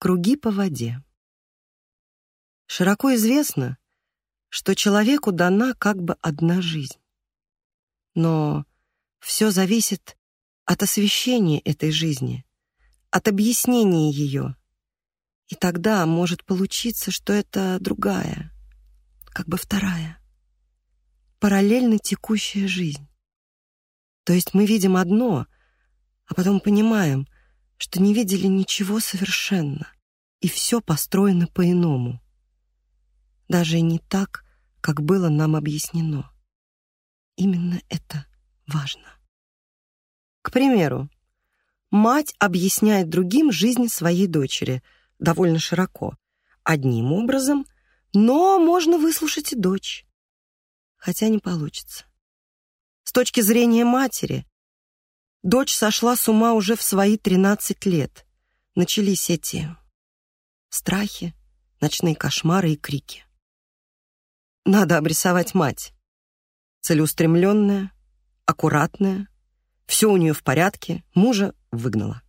Круги по воде. Широко известно, что человеку дана как бы одна жизнь. Но все зависит от освещения этой жизни, от объяснения ее. И тогда может получиться, что это другая, как бы вторая, параллельно текущая жизнь. То есть мы видим одно, а потом понимаем, что не видели ничего совершенно, и все построено по-иному. Даже не так, как было нам объяснено. Именно это важно. К примеру, мать объясняет другим жизнь своей дочери довольно широко, одним образом, но можно выслушать и дочь, хотя не получится. С точки зрения матери, дочь сошла с ума уже в свои 13 лет. Начались эти страхи, ночные кошмары и крики. Надо обрисовать мать. Целеустремленная, аккуратная, все у нее в порядке, мужа выгнала.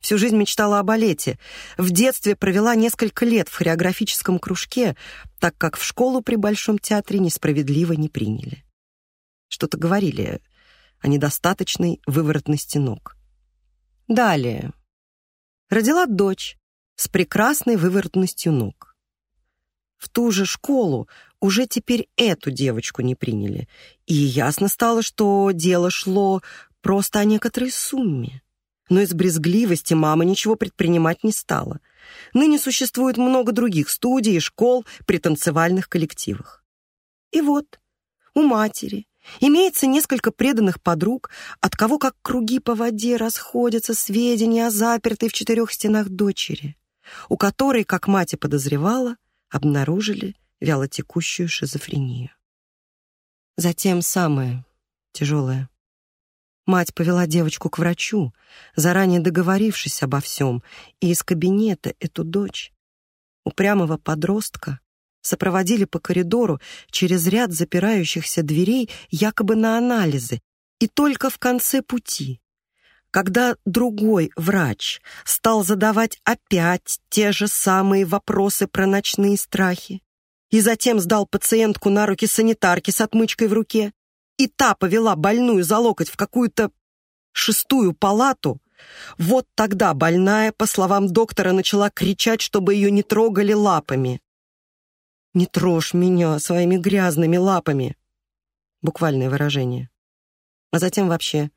Всю жизнь мечтала о балете. В детстве провела несколько лет в хореографическом кружке, так как в школу при Большом театре несправедливо не приняли. Что-то говорили о недостаточной выворотности ног. Далее. Родила дочь с прекрасной выворотностью ног. В ту же школу уже теперь эту девочку не приняли, и ясно стало, что дело шло просто о некоторой сумме. Но из брезгливости мама ничего предпринимать не стала. Ныне существует много других студий и школ при танцевальных коллективах. И вот у матери имеется несколько преданных подруг, от кого как круги по воде расходятся сведения о запертой в четырех стенах дочери, у которой, как мать и подозревала, обнаружили вялотекущую шизофрению. Затем самое тяжелое. Мать повела девочку к врачу, заранее договорившись обо всем, и из кабинета эту дочь, упрямого подростка, сопроводили по коридору через ряд запирающихся дверей якобы на анализы, и только в конце пути, когда другой врач стал задавать опять те же самые вопросы про ночные страхи, и затем сдал пациентку на руки санитарки с отмычкой в руке, и та повела больную за локоть в какую-то шестую палату, вот тогда больная, по словам доктора, начала кричать, чтобы ее не трогали лапами. «Не трожь меня своими грязными лапами!» Буквальное выражение. А затем вообще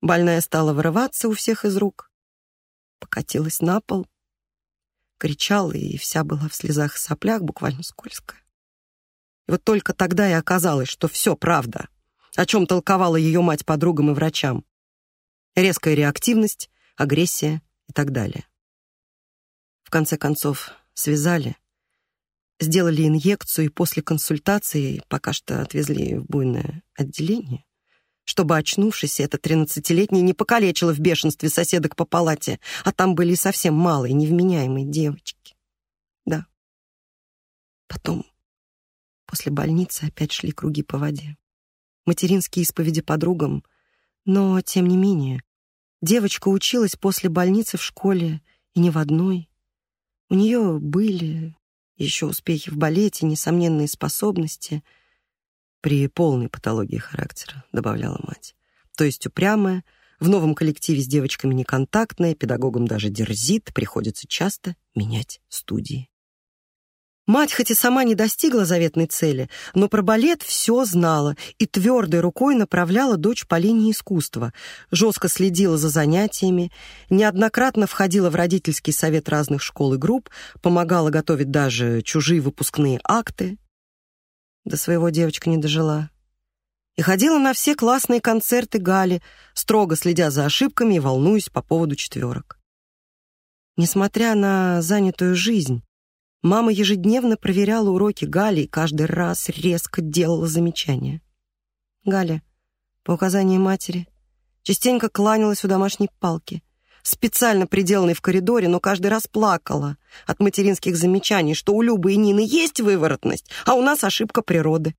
больная стала вырываться у всех из рук, покатилась на пол, кричала и вся была в слезах и соплях, буквально скользкая. И вот только тогда и оказалось, что все правда — о чем толковала ее мать подругам и врачам. Резкая реактивность, агрессия и так далее. В конце концов, связали, сделали инъекцию и после консультации пока что отвезли в буйное отделение, чтобы, очнувшись, эта тринадцатилетняя не покалечила в бешенстве соседок по палате, а там были совсем малые, невменяемые девочки. Да. Потом, после больницы, опять шли круги по воде материнские исповеди подругам, но, тем не менее, девочка училась после больницы в школе и не в одной. У нее были еще успехи в балете, несомненные способности при полной патологии характера, добавляла мать. То есть упрямая, в новом коллективе с девочками неконтактная, педагогам даже дерзит, приходится часто менять студии. Мать хоть и сама не достигла заветной цели, но про балет все знала и твердой рукой направляла дочь по линии искусства, жестко следила за занятиями, неоднократно входила в родительский совет разных школ и групп, помогала готовить даже чужие выпускные акты. До своего девочка не дожила. И ходила на все классные концерты Гали, строго следя за ошибками и волнуясь по поводу четверок. Несмотря на занятую жизнь, Мама ежедневно проверяла уроки Гали и каждый раз резко делала замечания. Галя, по указанию матери, частенько кланялась у домашней палки, специально приделанной в коридоре, но каждый раз плакала от материнских замечаний, что у Любы и Нины есть выворотность, а у нас ошибка природы.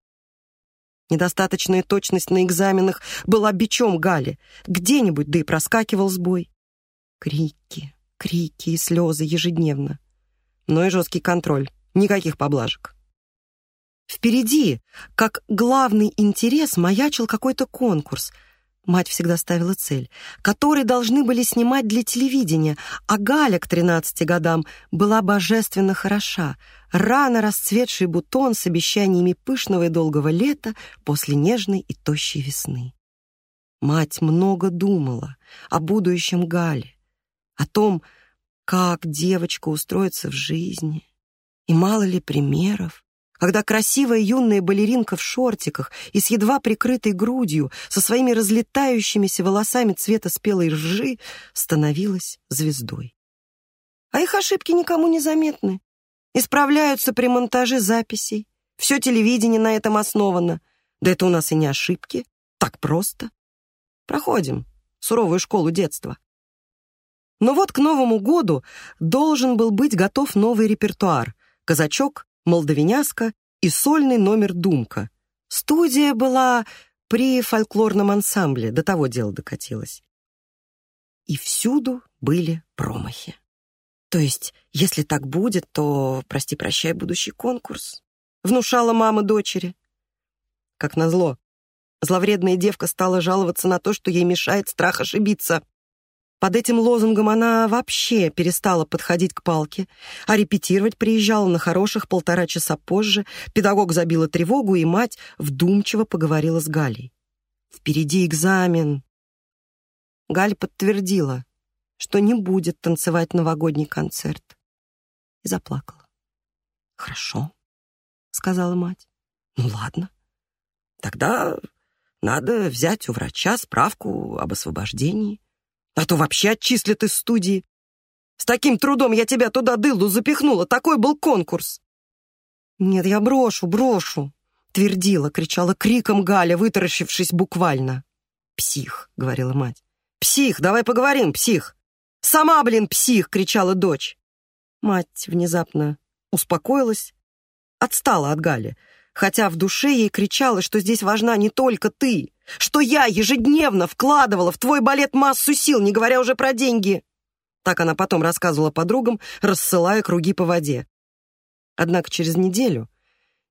Недостаточная точность на экзаменах была бичом Гали. Где-нибудь, да и проскакивал сбой. Крики, крики и слезы ежедневно. Но и жесткий контроль, никаких поблажек. Впереди, как главный интерес, маячил какой-то конкурс. Мать всегда ставила цель, который должны были снимать для телевидения, а Галя к 13 годам была божественно хороша, рано расцветший бутон с обещаниями пышного и долгого лета после нежной и тощей весны. Мать много думала о будущем Гали, о том, как девочка устроится в жизни, и мало ли примеров, когда красивая юная балеринка в шортиках и с едва прикрытой грудью, со своими разлетающимися волосами цвета спелой ржи, становилась звездой. А их ошибки никому не заметны. Исправляются при монтаже записей. Все телевидение на этом основано. Да это у нас и не ошибки. Так просто. Проходим суровую школу детства. Но вот к Новому году должен был быть готов новый репертуар. Казачок, молдавиняска и сольный номер «Думка». Студия была при фольклорном ансамбле, до того дела докатилось. И всюду были промахи. То есть, если так будет, то прости-прощай будущий конкурс. Внушала мама дочери. Как назло, зловредная девка стала жаловаться на то, что ей мешает страх ошибиться. Под этим лозунгом она вообще перестала подходить к палке, а репетировать приезжала на хороших полтора часа позже. Педагог забила тревогу, и мать вдумчиво поговорила с Галей. «Впереди экзамен». Галя подтвердила, что не будет танцевать новогодний концерт. И заплакала. «Хорошо», — сказала мать. «Ну ладно, тогда надо взять у врача справку об освобождении». А то вообще отчислят из студии. С таким трудом я тебя туда дылду запихнула. Такой был конкурс. Нет, я брошу, брошу, твердила, кричала криком Галя, вытаращившись буквально. Псих, говорила мать. Псих, давай поговорим, псих. Сама, блин, псих, кричала дочь. Мать внезапно успокоилась, отстала от Гали, хотя в душе ей кричала, что здесь важна не только ты, что я ежедневно вкладывала в твой балет массу сил, не говоря уже про деньги. Так она потом рассказывала подругам, рассылая круги по воде. Однако через неделю,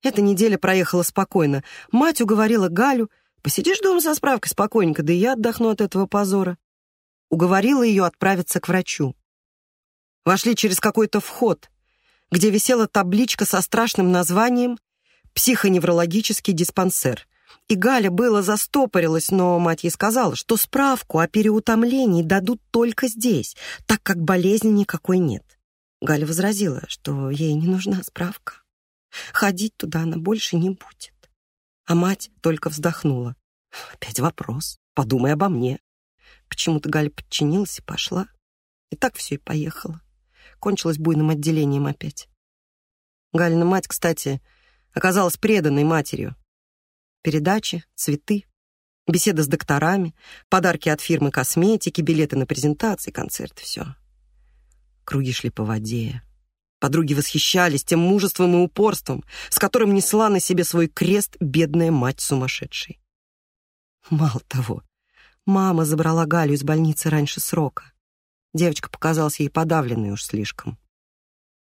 эта неделя проехала спокойно, мать уговорила Галю, посидишь дома со справкой спокойненько, да и я отдохну от этого позора. Уговорила ее отправиться к врачу. Вошли через какой-то вход, где висела табличка со страшным названием «Психоневрологический диспансер». И Галя было застопорилась, но мать ей сказала, что справку о переутомлении дадут только здесь, так как болезни никакой нет. Галя возразила, что ей не нужна справка. Ходить туда она больше не будет. А мать только вздохнула. Опять вопрос. Подумай обо мне. Почему-то Галя подчинилась и пошла. И так все и поехала. Кончилось буйным отделением опять. Галина мать, кстати, оказалась преданной матерью. Передачи, цветы, беседа с докторами, подарки от фирмы косметики, билеты на презентации, концерты, все. Круги шли по воде. Подруги восхищались тем мужеством и упорством, с которым несла на себе свой крест бедная мать сумасшедшей. Мало того, мама забрала Галю из больницы раньше срока. Девочка показалась ей подавленной уж слишком.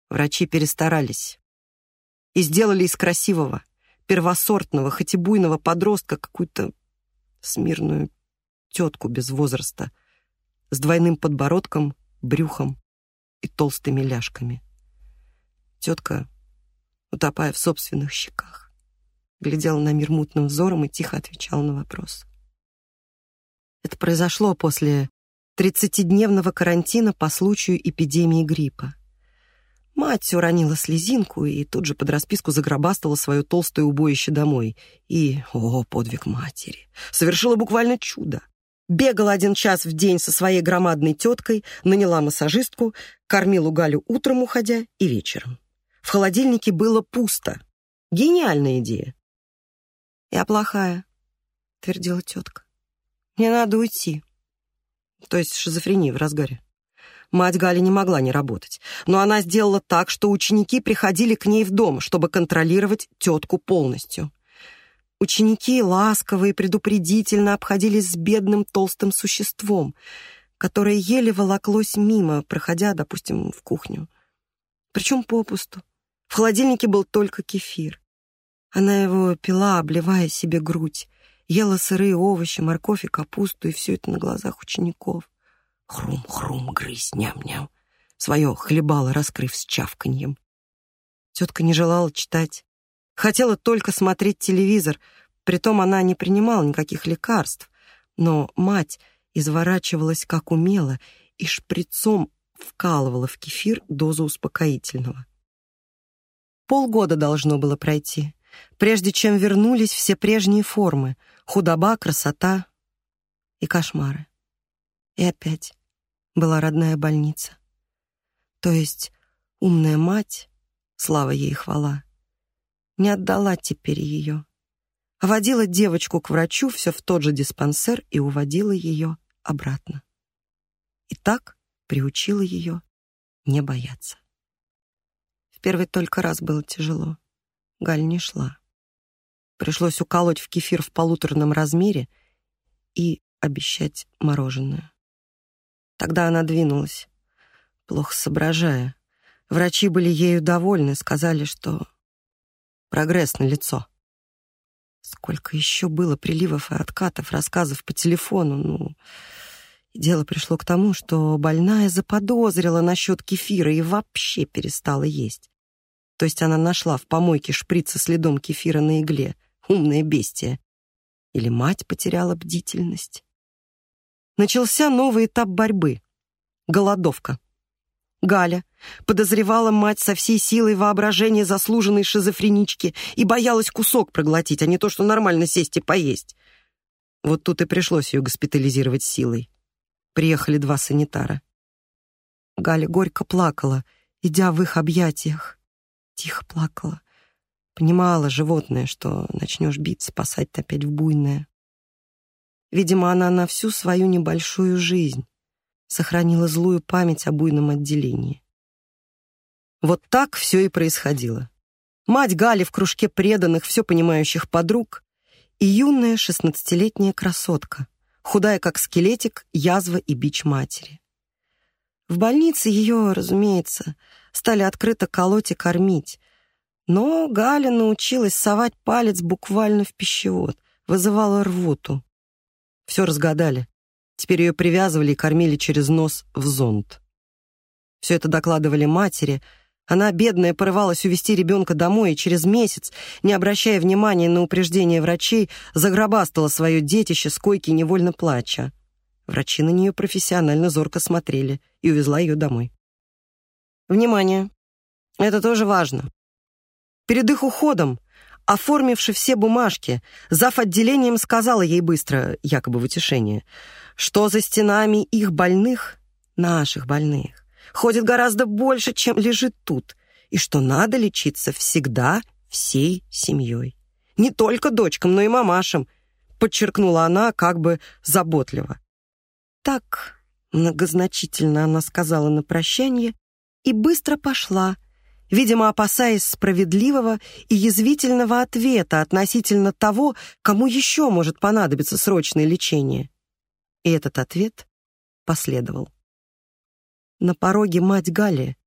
Врачи перестарались и сделали из красивого первосортного, хоть и буйного подростка какую-то смирную тетку без возраста с двойным подбородком, брюхом и толстыми ляжками. Тетка, утопая в собственных щеках, глядела на мир мутным взором и тихо отвечала на вопрос. Это произошло после тридцатидневного карантина по случаю эпидемии гриппа. Мать уронила слезинку и тут же под расписку загробастала свое толстое убоище домой. И, о, подвиг матери, совершила буквально чудо. Бегала один час в день со своей громадной теткой, наняла массажистку, кормила Галю утром уходя и вечером. В холодильнике было пусто. Гениальная идея. «Я плохая», — твердила тетка. «Мне надо уйти». То есть шизофрения в разгаре. Мать Гали не могла не работать, но она сделала так, что ученики приходили к ней в дом, чтобы контролировать тетку полностью. Ученики ласково и предупредительно обходились с бедным толстым существом. которое еле волоклось мимо, проходя, допустим, в кухню. Причем попусту. В холодильнике был только кефир. Она его пила, обливая себе грудь, ела сырые овощи, морковь и капусту, и все это на глазах учеников. Хрум-хрум, грызь, ням-ням. Свое хлебало, раскрыв с чавканьем. Тетка не желала читать. Хотела только смотреть телевизор, притом она не принимала никаких лекарств. Но мать изворачивалась как умела и шприцом вкалывала в кефир дозу успокоительного. Полгода должно было пройти, прежде чем вернулись все прежние формы — худоба, красота и кошмары. И опять была родная больница. То есть умная мать, слава ей хвала, не отдала теперь ее, а водила девочку к врачу все в тот же диспансер и уводила ее обратно. И так приучила ее не бояться. В первый только раз было тяжело. Галь не шла. Пришлось уколоть в кефир в полуторном размере и обещать мороженое. Тогда она двинулась, плохо соображая. Врачи были ею довольны, сказали, что прогресс на лицо. Сколько еще было приливов и откатов, рассказов по телефону, ну... И дело пришло к тому, что больная заподозрила насчет кефира и вообще перестала есть. То есть она нашла в помойке шприц со следом кефира на игле. Умное бестия. Или мать потеряла бдительность. Начался новый этап борьбы. Голодовка. Галя подозревала мать со всей силой воображения заслуженной шизофренички и боялась кусок проглотить, а не то, что нормально сесть и поесть. Вот тут и пришлось ее госпитализировать силой. Приехали два санитара. Галя горько плакала, идя в их объятиях. Тихо плакала. Понимала животное, что начнешь бить, спасать опять в буйное. Видимо, она на всю свою небольшую жизнь сохранила злую память о буйном отделении. Вот так все и происходило. Мать Гали в кружке преданных, все понимающих подруг и юная шестнадцатилетняя красотка, худая как скелетик, язва и бич матери. В больнице ее, разумеется, стали открыто колоть и кормить, но Галя научилась совать палец буквально в пищевод, вызывала рвоту. Все разгадали. Теперь ее привязывали и кормили через нос в зонд. Все это докладывали матери — она, бедная, порывалась увести ребенка домой и через месяц, не обращая внимания на упреждения врачей, загробастала свое детище с койки, невольно плача. Врачи на нее профессионально зорко смотрели и увезла ее домой. Внимание! Это тоже важно. Перед их уходом, оформивши все бумажки, зав. отделением сказала ей быстро, якобы в утешение, что за стенами их больных, наших больных, ходит гораздо больше, чем лежит тут, и что надо лечиться всегда всей семьей. Не только дочкам, но и мамашам, подчеркнула она как бы заботливо. Так многозначительно она сказала на прощание и быстро пошла, видимо, опасаясь справедливого и язвительного ответа относительно того, кому еще может понадобиться срочное лечение. И этот ответ последовал на пороге мать Гали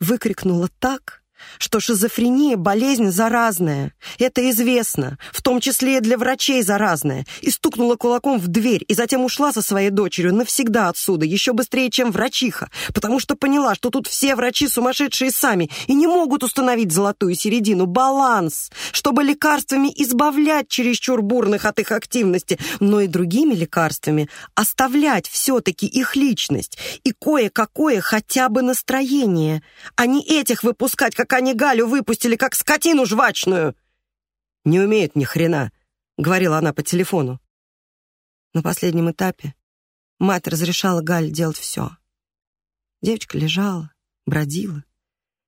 выкрикнула так, что шизофрения — болезнь заразная. Это известно, в том числе и для врачей заразная. И стукнула кулаком в дверь, и затем ушла со своей дочерью навсегда отсюда, еще быстрее, чем врачиха, потому что поняла, что тут все врачи сумасшедшие сами и не могут установить золотую середину, баланс, чтобы лекарствами избавлять чересчур бурных от их активности, но и другими лекарствами оставлять все-таки их личность и кое-какое хотя бы настроение, а не этих выпускать, как они Галю выпустили, как скотину жвачную!» «Не умеют ни хрена», — говорила она по телефону. На последнем этапе мать разрешала Галь делать все. Девочка лежала, бродила,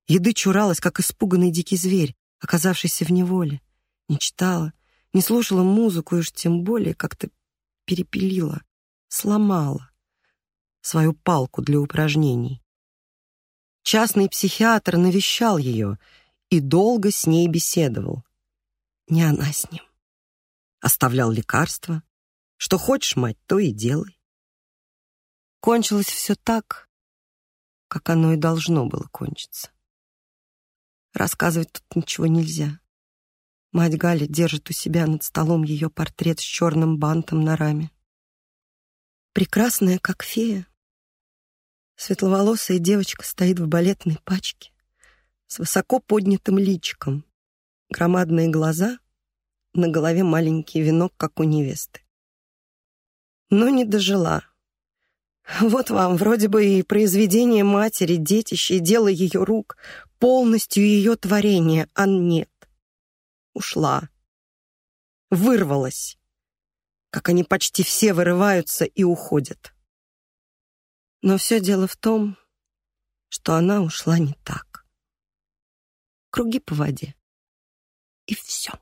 еды чуралась, как испуганный дикий зверь, оказавшийся в неволе, не читала, не слушала музыку и уж тем более как-то перепилила, сломала свою палку для упражнений. Частный психиатр навещал ее и долго с ней беседовал. Не она с ним. Оставлял лекарства. Что хочешь, мать, то и делай. Кончилось все так, как оно и должно было кончиться. Рассказывать тут ничего нельзя. Мать Галя держит у себя над столом ее портрет с черным бантом на раме. Прекрасная, как фея. Светловолосая девочка стоит в балетной пачке с высоко поднятым личиком, громадные глаза, на голове маленький венок, как у невесты. Но не дожила. Вот вам вроде бы и произведение матери, детище, и дело ее рук, полностью ее творение, а нет. Ушла. Вырвалась. Как они почти все вырываются и уходят. Но все дело в том, что она ушла не так. Круги по воде. И все.